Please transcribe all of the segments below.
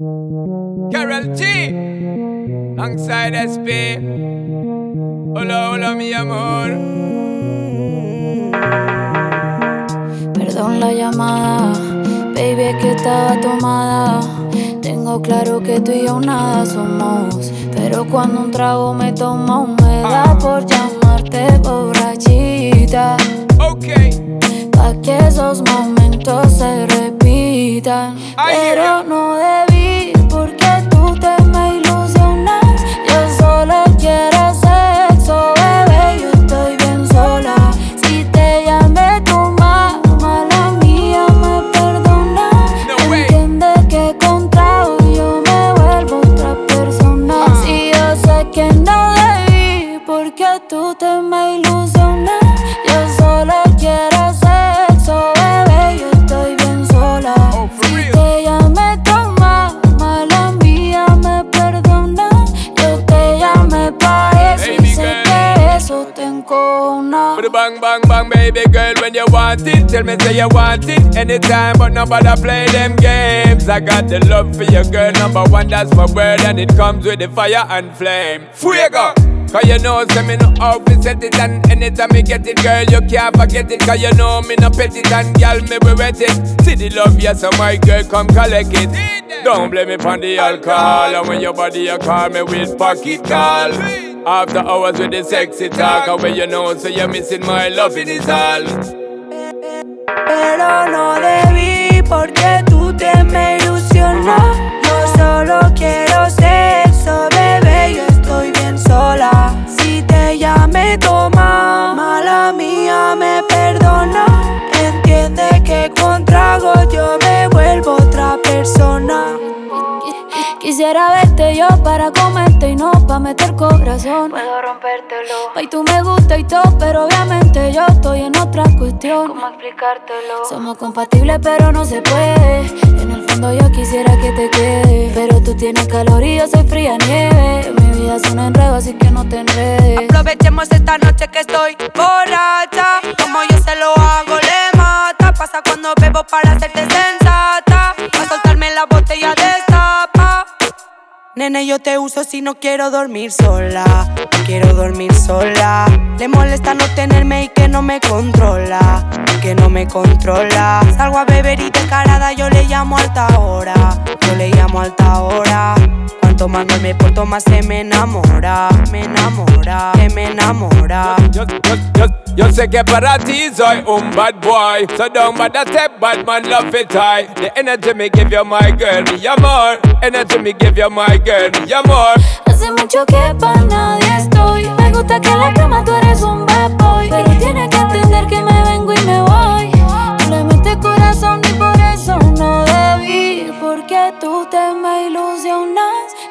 Carol G. Alongside SP. Hola, hola, mi amor. Perdón la llamada, baby, es que estaba tomada. Tengo claro que tú y yo nada somos. Pero cuando un trago me toma, me da por llamarte borrachita. Te encona. Put a bang, bang, bang, baby girl, when you want it. Tell me, say you want it anytime, but nobody play them games. I got the love for your girl, number one, that's my word, and it comes with the fire and flame. Fuego! Cause you know, say me no to set it And anytime me get it, girl, you can't forget it Cause you know me no pet it And girl, me be wet it See the love, yes, so my girl, come collect it Don't blame me on the alcohol And when your body, you call me with pocket call After hours with the sexy talk when you know, so you're missing my love, it is all. Pero no debí porque Quisiera verte yo para comerte y no pa' meter corazón. Puedo rompértelo. Ay, tú me gusta y todo, pero obviamente yo estoy en otra cuestión. ¿Cómo explicártelo? Somos compatibles, pero no se puede. En el fondo yo quisiera que te quede. Pero tú tienes calor y yo soy fría nieve. Mi vida es un enredo, así que no te enredes. Aprovechemos esta noche que estoy borracha. Como yo se lo hago, le mata. Pasa cuando bebo para hacerte Nene, yo te uso si no quiero dormir sola. No quiero dormir sola. Le molesta no tenerme y que no me controla. Que no me controla. Salgo a beber y descarada, yo le llamo alta hora. Yo le llamo alta hora. Cuanto más me porto, más se me enamora. Me enamora, se me enamora. Yo, yo sé que para ti soy um un bad boy. So don't bother step bad man love it high The energy me give you my girl, mi amor Energy me give you my girl, mi amor Hace mucho que pa' nadie estoy. Me gusta que la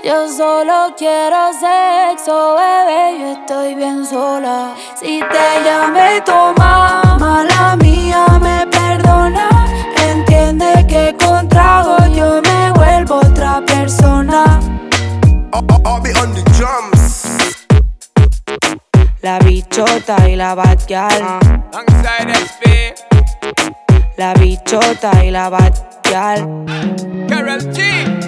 Yo solo quiero sexo, bebé. Yo estoy bien sola. Si te llamé tu mamá, la mía me perdona. Entiende que con trago yo me vuelvo otra persona. I'll, be on the drums. La bichota y la bad. Alongside SP La bichota y la bad. Carol G